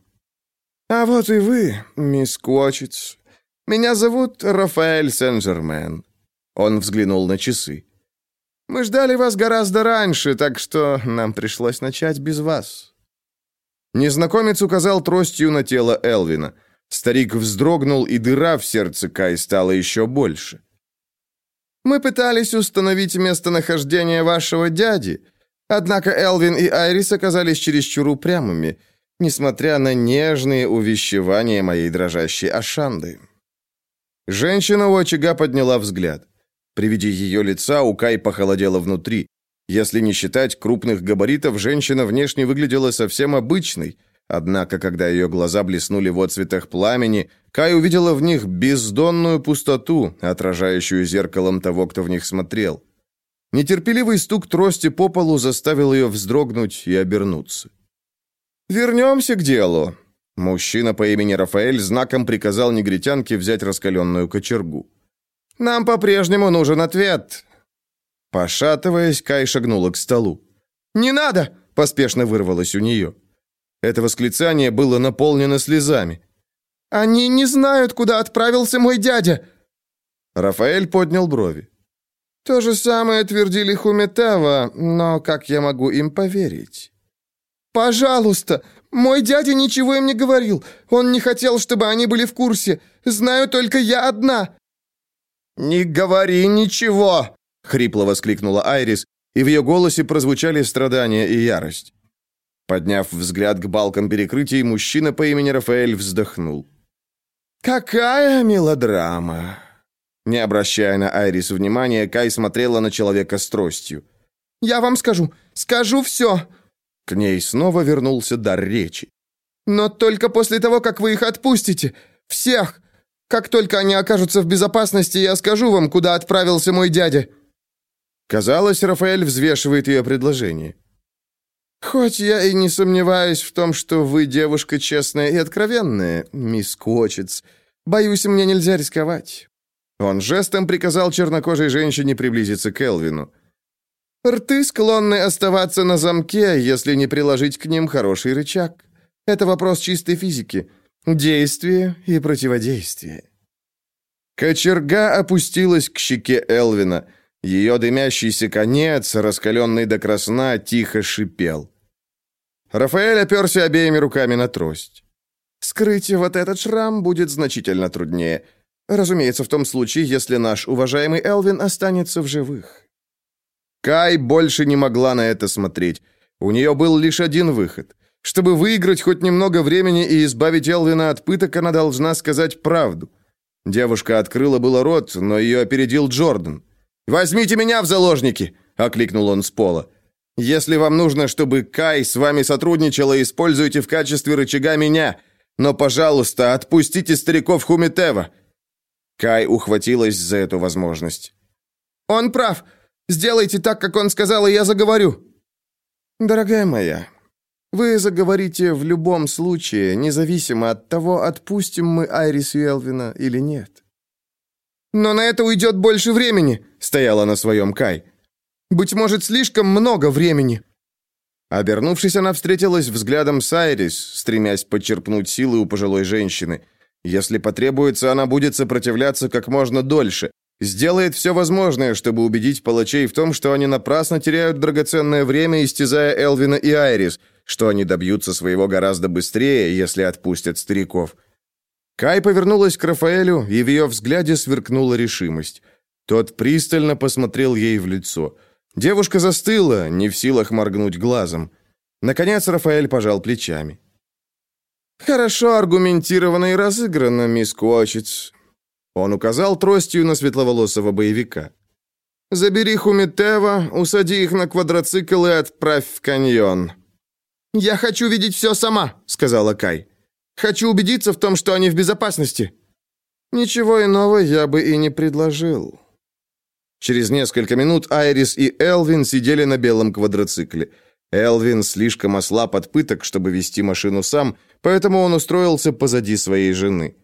«А вот и вы, мисс Куочиц. Меня зовут Рафаэль Сен-Жермен».
Он взглянул на часы.
«Мы ждали вас гораздо раньше, так что нам пришлось начать без вас».
Незнакомец указал тростью на тело Элвина. Старик вздрогнул, и дыра в сердце Кай стала еще больше.
«Мы пытались установить местонахождение вашего дяди», Однако Элвин и Айрис оказались чересчур упрямыми, несмотря на нежные увещевания моей дрожащей Ашанды.
Женщина у очага подняла взгляд. При виде ее лица у Кай похолодело внутри. Если не считать крупных габаритов, женщина внешне выглядела совсем обычной, однако, когда ее глаза блеснули в отцветах пламени, Кай увидела в них бездонную пустоту, отражающую зеркалом того, кто в них смотрел. Нетерпеливый стук трости по полу заставил ее вздрогнуть и обернуться. «Вернемся к делу». Мужчина по имени Рафаэль знаком приказал негритянке взять раскаленную кочергу. «Нам по-прежнему нужен ответ». Пошатываясь, Кай шагнула к столу.
«Не надо!» – поспешно вырвалось у нее.
Это восклицание было наполнено слезами.
«Они не знают, куда отправился мой дядя!»
Рафаэль поднял брови.
То же самое твердили Хуметава, но как я могу им поверить? Пожалуйста, мой дядя ничего им не говорил. Он не хотел, чтобы они были в курсе. Знаю только я одна.
Не говори ничего, хрипло воскликнула Айрис, и в ее голосе прозвучали страдания и ярость. Подняв взгляд к балкам перекрытий, мужчина по имени Рафаэль вздохнул.
Какая мелодрама.
Не обращая на Айрис внимания, Кай смотрела на человека с тростью.
«Я вам скажу, скажу все!»
К ней снова вернулся дар речи.
«Но только после того, как вы их отпустите. Всех! Как только они окажутся в безопасности, я скажу вам, куда отправился мой дядя».
Казалось, Рафаэль взвешивает ее предложение.
«Хоть я и не сомневаюсь в том, что вы девушка честная и откровенная, мисс Кочец, боюсь, мне нельзя рисковать.
Он жестом приказал чернокожей женщине приблизиться к Элвину.
«Рты склонны оставаться на замке, если не приложить к ним хороший рычаг. Это вопрос чистой физики. Действие и противодействие».
Кочерга опустилась к щеке Элвина. Ее дымящийся конец, раскаленный до красна, тихо шипел. Рафаэль оперся обеими руками на трость.
«Скрыть вот этот шрам будет значительно труднее. Разумеется, в том случае, если наш уважаемый Элвин останется в живых.
Кай больше не могла на это смотреть. У нее был лишь один выход. Чтобы выиграть хоть немного времени и избавить Элвина от пыток, она должна сказать правду. Девушка открыла было рот, но ее опередил Джордан. «Возьмите меня в заложники!» — окликнул он с пола. «Если вам нужно, чтобы Кай с вами сотрудничала, используйте в качестве рычага меня. Но, пожалуйста, отпустите стариков Хумитева. Кай ухватилась за эту возможность.
«Он прав. Сделайте так, как он сказал, и я заговорю».
«Дорогая моя, Вы заговорите в любом случае, независимо от того, отпустим мы Айрис и Элвина или нет.
«Но на это уйдет больше времени», — стояла на своем Кай. «Быть может, слишком много времени».
Обернувшись, она встретилась взглядом с Айрис, стремясь подчерпнуть силы у пожилой женщины. Если потребуется, она будет сопротивляться как можно дольше, сделает все возможное, чтобы убедить палачей в том, что они напрасно теряют драгоценное время, истязая Элвина и Айрис, что они добьются своего гораздо быстрее, если отпустят стариков. Кай повернулась к Рафаэлю, и в ее взгляде сверкнула решимость. Тот пристально посмотрел ей в лицо. Девушка застыла, не в силах моргнуть глазом. Наконец Рафаэль пожал плечами. «Хорошо аргументировано и разыграно, мисс Куочец. Он указал тростью на светловолосого боевика. «Забери Хумитева, усади их на квадроцикл и отправь в каньон».
«Я хочу видеть все сама», — сказала Кай. «Хочу убедиться в том, что они в безопасности».
«Ничего иного я бы и не предложил». Через несколько минут Айрис и Элвин сидели на белом квадроцикле. Элвин слишком ослаб от пыток, чтобы вести машину сам, поэтому он устроился позади своей жены.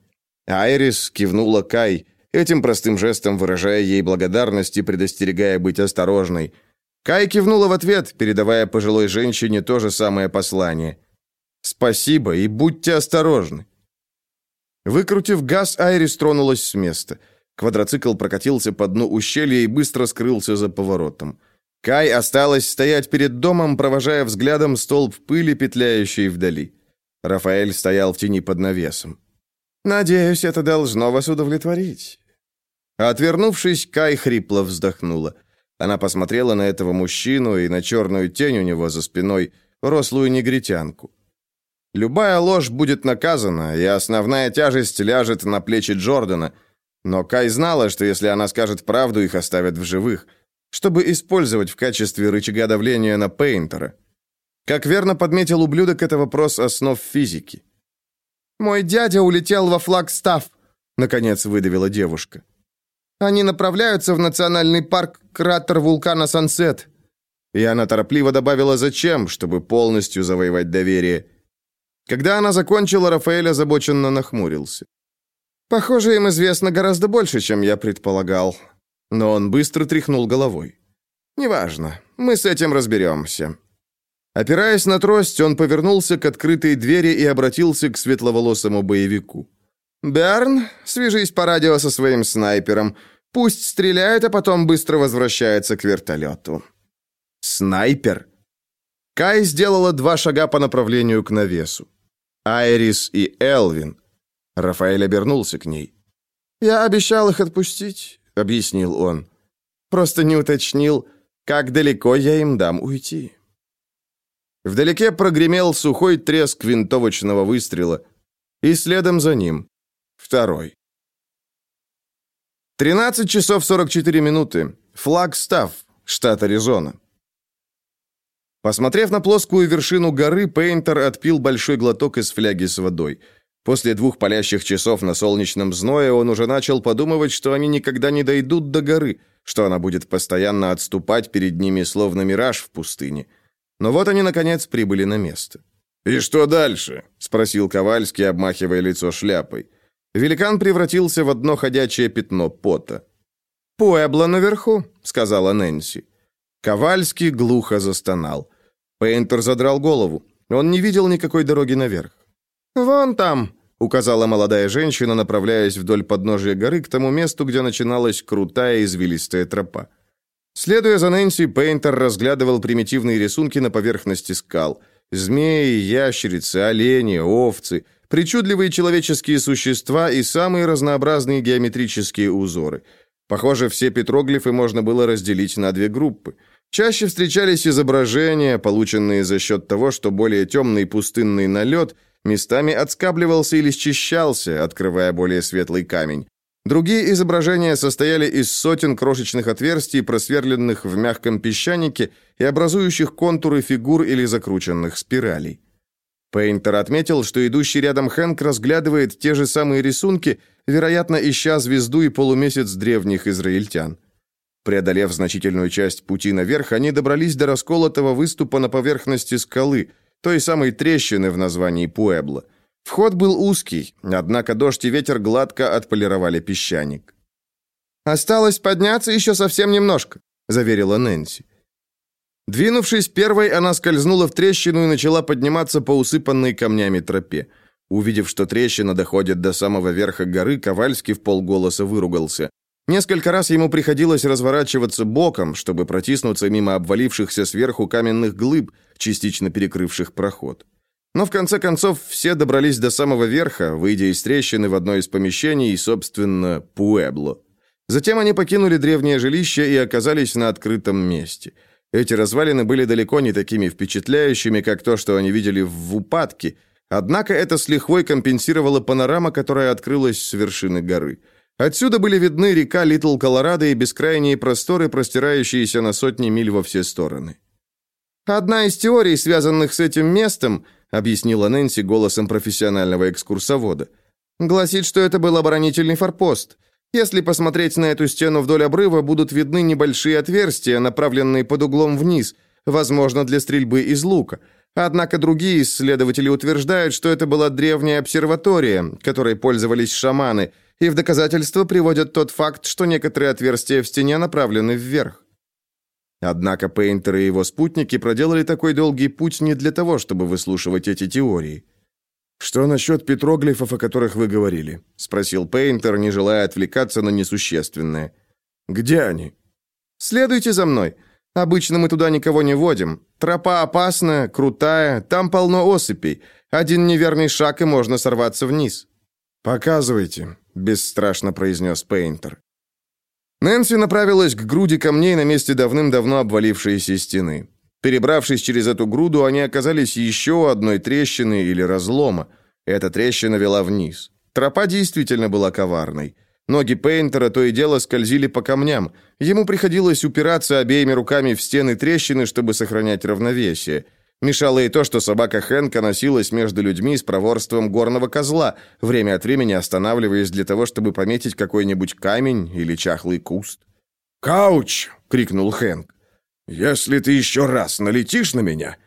Айрис кивнула Кай, этим простым жестом выражая ей благодарность и предостерегая быть осторожной. Кай кивнула в ответ, передавая пожилой женщине то же самое послание. «Спасибо и будьте осторожны». Выкрутив газ, Айрис тронулась с места. Квадроцикл прокатился по дну ущелья и быстро скрылся за поворотом. Кай осталась стоять перед домом, провожая взглядом столб пыли, петляющий вдали. Рафаэль стоял в тени под навесом. Надеюсь, это должно вас удовлетворить. Отвернувшись, Кай хрипло вздохнула. Она посмотрела на этого мужчину и на черную тень у него за спиной, рослую негритянку. Любая ложь будет наказана, и основная тяжесть ляжет на плечи Джордана. Но Кай знала, что если она скажет правду, их оставят в живых, чтобы использовать в качестве рычага давления на Пейнтера. Как верно подметил ублюдок, это вопрос основ физики.
«Мой дядя улетел во Флагстав», — наконец выдавила девушка. «Они направляются в национальный парк кратер вулкана Сансет».
И она торопливо добавила «зачем», чтобы полностью завоевать доверие. Когда она закончила, Рафаэль озабоченно нахмурился. «Похоже, им известно гораздо больше, чем я предполагал». Но он быстро тряхнул головой. «Неважно, мы с этим разберемся. Опираясь на трость, он повернулся к открытой двери и обратился к светловолосому боевику. «Берн, свяжись по радио со своим снайпером. Пусть стреляет, а потом быстро возвращается к вертолету». «Снайпер?» Кай сделала два шага по направлению к навесу. Айрис и Элвин. Рафаэль обернулся к ней. «Я обещал их отпустить», — объяснил он. «Просто не уточнил, как далеко я им дам уйти». Вдалеке прогремел сухой треск винтовочного выстрела, и следом за ним второй. 13 часов 44 минуты. Флагстав, штат Аризона. Посмотрев на плоскую вершину горы, Пейнтер отпил большой глоток из фляги с водой. После двух палящих часов на солнечном зное он уже начал подумывать, что они никогда не дойдут до горы, что она будет постоянно отступать перед ними, словно мираж в пустыне. Но вот они, наконец, прибыли на место.
«И что дальше?» — спросил Ковальский, обмахивая лицо шляпой.
Великан превратился в одно ходячее пятно пота. «Пуэбло наверху», — сказала Нэнси. Ковальский глухо застонал. Пейнтер задрал голову. Он не видел никакой дороги наверх. «Вон там», — указала молодая женщина, направляясь вдоль подножия горы к тому месту, где начиналась крутая извилистая тропа. Следуя за Нэнси, Пейнтер разглядывал примитивные рисунки на поверхности скал. Змеи, ящерицы, олени, овцы, причудливые человеческие существа и самые разнообразные геометрические узоры. Похоже, все петроглифы можно было разделить на две группы. Чаще встречались изображения, полученные за счет того, что более темный пустынный налет местами отскабливался или счищался, открывая более светлый камень. Другие изображения состояли из сотен крошечных отверстий, просверленных в мягком песчанике и образующих контуры фигур или закрученных спиралей. Пейнтер отметил, что идущий рядом Хэнк разглядывает те же самые рисунки, вероятно, ища звезду и полумесяц древних израильтян. Преодолев значительную часть пути наверх, они добрались до расколотого выступа на поверхности скалы, той самой трещины в названии Пуэбло. Вход был узкий, однако дождь и ветер гладко отполировали песчаник.
«Осталось подняться еще совсем немножко», — заверила Нэнси.
Двинувшись первой, она скользнула в трещину и начала подниматься по усыпанной камнями тропе. Увидев, что трещина доходит до самого верха горы, Ковальский в полголоса выругался. Несколько раз ему приходилось разворачиваться боком, чтобы протиснуться мимо обвалившихся сверху каменных глыб, частично перекрывших проход. Но в конце концов все добрались до самого верха, выйдя из трещины в одно из помещений и, собственно, Пуэбло. Затем они покинули древнее жилище и оказались на открытом месте. Эти развалины были далеко не такими впечатляющими, как то, что они видели в упадке, однако это с лихвой компенсировала панорама, которая открылась с вершины горы – Отсюда были видны река Литл Колорадо и бескрайние просторы, простирающиеся на сотни миль во все стороны.
«Одна из теорий, связанных с этим местом», объяснила Нэнси голосом профессионального экскурсовода, гласит, что это был оборонительный форпост. Если посмотреть на эту стену вдоль обрыва, будут видны небольшие отверстия, направленные под углом вниз, возможно, для стрельбы из лука. Однако другие исследователи утверждают, что это была древняя обсерватория, которой пользовались шаманы – и в доказательство приводят тот факт, что некоторые отверстия в стене направлены вверх. Однако Пейнтер и его спутники проделали такой долгий путь не для того, чтобы выслушивать эти теории.
«Что насчет петроглифов, о которых вы говорили?»
— спросил Пейнтер, не желая отвлекаться на несущественное.
«Где они?»
«Следуйте за мной. Обычно мы туда никого не водим. Тропа опасная, крутая, там полно осыпей. Один неверный шаг, и можно сорваться вниз».
«Показывайте», — бесстрашно произнес Пейнтер.
Нэнси направилась к груди камней на месте давным-давно обвалившейся стены. Перебравшись через эту груду, они оказались еще одной трещины или разлома. Эта трещина вела вниз. Тропа действительно была коварной. Ноги Пейнтера то и дело скользили по камням. Ему приходилось упираться обеими руками в стены трещины, чтобы сохранять равновесие. Мешало и то, что собака Хэнка носилась между людьми с проворством горного козла, время от времени останавливаясь для того, чтобы пометить какой-нибудь камень или чахлый куст.
«Кауч!» — крикнул Хэнк. «Если ты еще раз налетишь на меня...»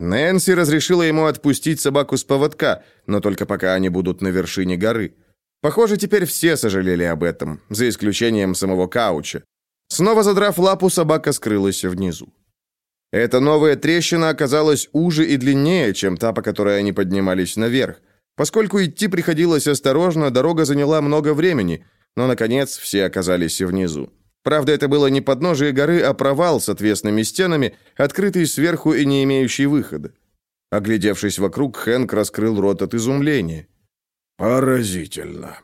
Нэнси разрешила ему отпустить собаку с поводка, но только пока они будут на вершине горы. Похоже, теперь все сожалели об этом, за исключением самого Кауча. Снова задрав лапу, собака скрылась внизу. Эта новая трещина оказалась уже и длиннее, чем та, по которой они поднимались наверх. Поскольку идти приходилось осторожно, дорога заняла много времени, но, наконец, все оказались внизу. Правда, это было не подножие горы, а провал с отвесными стенами, открытый сверху и не имеющий выхода. Оглядевшись вокруг, Хэнк раскрыл рот от изумления.
«Поразительно».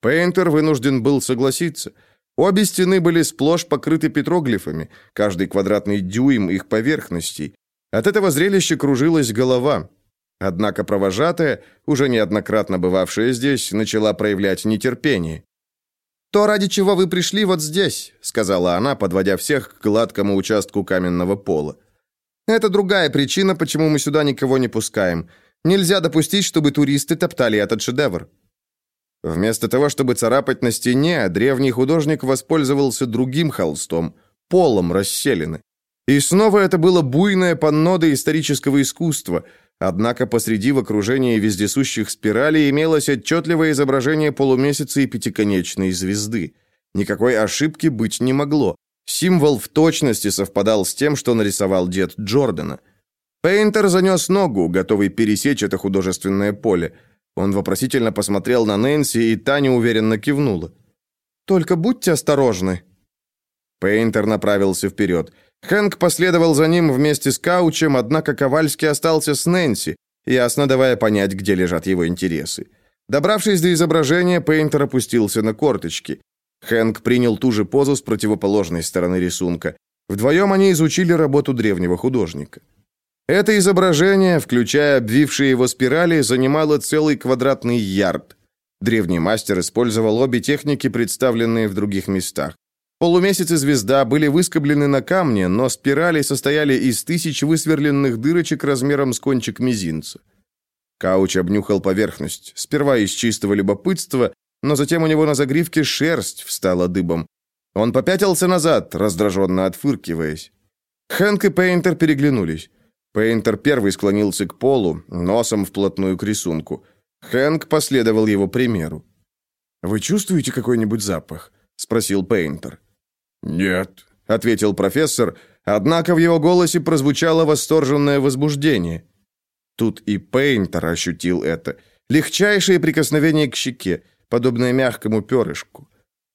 Пейнтер вынужден был согласиться – Обе стены были сплошь покрыты петроглифами, каждый квадратный дюйм их поверхностей. От этого зрелища кружилась голова. Однако провожатая, уже неоднократно бывавшая здесь, начала проявлять нетерпение.
«То, ради чего вы пришли вот здесь», — сказала она, подводя всех к гладкому участку каменного пола. «Это другая причина, почему мы сюда никого не пускаем. Нельзя допустить, чтобы туристы топтали этот шедевр».
Вместо того, чтобы царапать на стене, древний художник воспользовался другим холстом, полом расселены. И снова это было буйное панно исторического искусства, однако посреди в окружении вездесущих спиралей имелось отчетливое изображение полумесяца и пятиконечной звезды. Никакой ошибки быть не могло. Символ в точности совпадал с тем, что нарисовал дед Джордана. Пейнтер занес ногу, готовый пересечь это художественное поле – он вопросительно посмотрел на Нэнси, и та неуверенно кивнула.
«Только будьте осторожны».
Пейнтер направился вперед. Хэнк последовал за ним вместе с Каучем, однако Ковальский остался с Нэнси, ясно давая понять, где лежат его интересы. Добравшись до изображения, Пейнтер опустился на корточки. Хэнк принял ту же позу с противоположной стороны рисунка. Вдвоем они изучили работу древнего художника. Это изображение, включая обвившие его спирали, занимало целый квадратный ярд. Древний мастер использовал обе техники, представленные в других местах. Полумесяц и звезда были выскоблены на камне, но спирали состояли из тысяч высверленных дырочек размером с кончик мизинца. Кауч обнюхал поверхность, сперва из чистого любопытства, но затем у него на загривке шерсть встала дыбом. Он попятился назад, раздраженно отфыркиваясь. Хэнк и Пейнтер переглянулись. Пейнтер первый склонился к полу, носом вплотную к рисунку. Хэнк последовал его примеру.
«Вы чувствуете какой-нибудь запах?» — спросил Пейнтер.
«Нет», — ответил профессор, однако в его голосе прозвучало восторженное возбуждение. Тут и Пейнтер ощутил это. Легчайшее прикосновение к щеке, подобное мягкому перышку.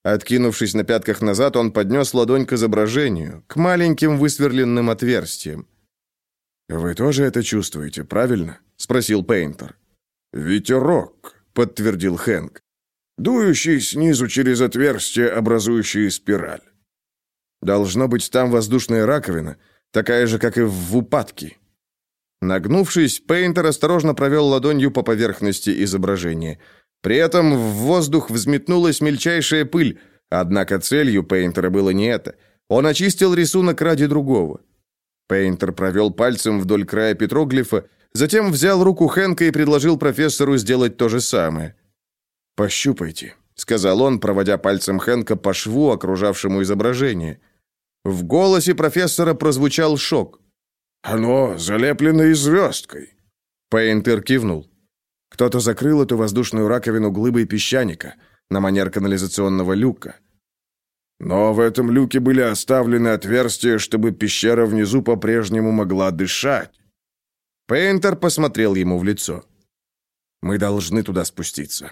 Откинувшись на пятках назад, он поднес ладонь к изображению, к маленьким высверленным отверстиям.
«Вы тоже это чувствуете, правильно?» — спросил Пейнтер.
«Ветерок», — подтвердил Хэнк.
«Дующий снизу через отверстие, образующее спираль».
«Должно быть, там воздушная раковина, такая же, как и в упадке». Нагнувшись, Пейнтер осторожно провел ладонью по поверхности изображения. При этом в воздух взметнулась мельчайшая пыль, однако целью Пейнтера было не это. Он очистил рисунок ради другого. Пейнтер провел пальцем вдоль края петроглифа, затем взял руку Хэнка и предложил профессору сделать то же самое.
«Пощупайте», —
сказал он, проводя пальцем Хэнка по шву, окружавшему изображение. В голосе профессора прозвучал шок.
«Оно залеплено звездкой».
Пейнтер кивнул.
Кто-то закрыл эту воздушную раковину глыбой песчаника на манер канализационного люка. Но в этом люке были оставлены отверстия, чтобы пещера внизу по-прежнему могла дышать.
Пейнтер посмотрел ему в лицо.
«Мы должны туда спуститься.